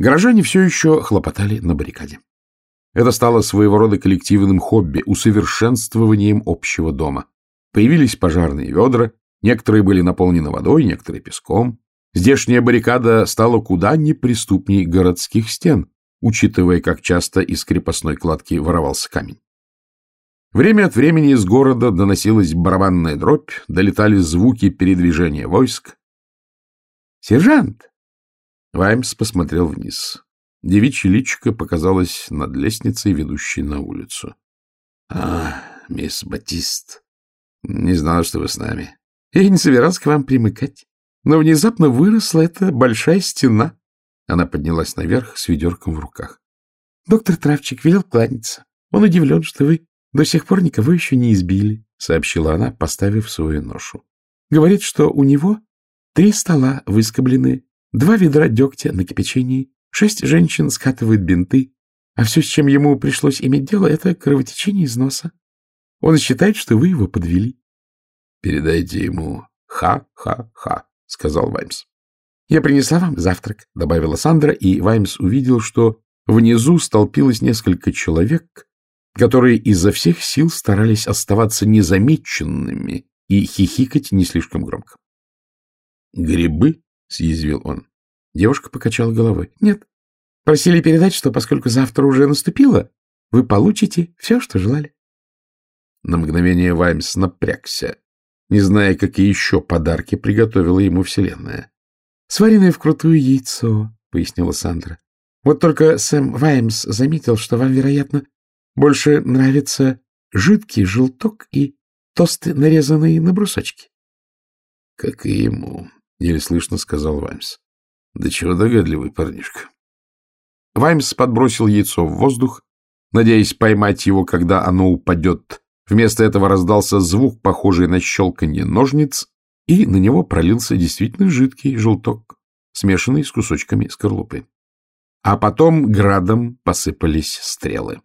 Горожане все еще хлопотали на баррикаде. Это стало своего рода коллективным хобби, усовершенствованием общего дома. Появились пожарные ведра, некоторые были наполнены водой, некоторые песком. Здешняя баррикада стала куда неприступней городских стен, учитывая, как часто из крепостной кладки воровался камень. Время от времени из города доносилась барабанная дробь, долетали звуки передвижения войск. «Сержант!» Ваймс посмотрел вниз. Девичье личико показалось над лестницей, ведущей на улицу. — А, мисс Батист, не знал, что вы с нами. Я не собирался к вам примыкать, но внезапно выросла эта большая стена. Она поднялась наверх с ведерком в руках. Доктор Травчик велел кланяться. Он удивлен, что вы до сих пор никого еще не избили, — сообщила она, поставив свою ношу. Говорит, что у него три стола выскоблены, два ведра дегтя на кипячении, шесть женщин скатывают бинты, а все, с чем ему пришлось иметь дело, — это кровотечение из носа. Он считает, что вы его подвели. — Передайте ему «ха-ха-ха», — сказал Ваймс. — Я принесла вам завтрак, — добавила Сандра, и Ваймс увидел, что внизу столпилось несколько человек, которые изо всех сил старались оставаться незамеченными и хихикать не слишком громко. — Грибы? — съязвил он. Девушка покачала головой. — Нет. Просили передать, что поскольку завтра уже наступило, вы получите все, что желали. На мгновение Ваймс напрягся, не зная, какие еще подарки приготовила ему Вселенная. — Сваренное вкрутую яйцо, — пояснила Сандра. — Вот только Сэм Ваймс заметил, что вам, вероятно, больше нравится жидкий желток и тосты, нарезанные на брусочки. — Как и ему, — еле слышно сказал Ваймс. — Да чего догадливый парнишка. Ваймс подбросил яйцо в воздух, надеясь поймать его, когда оно упадет Вместо этого раздался звук, похожий на щелканье ножниц, и на него пролился действительно жидкий желток, смешанный с кусочками скорлупы. А потом градом посыпались стрелы.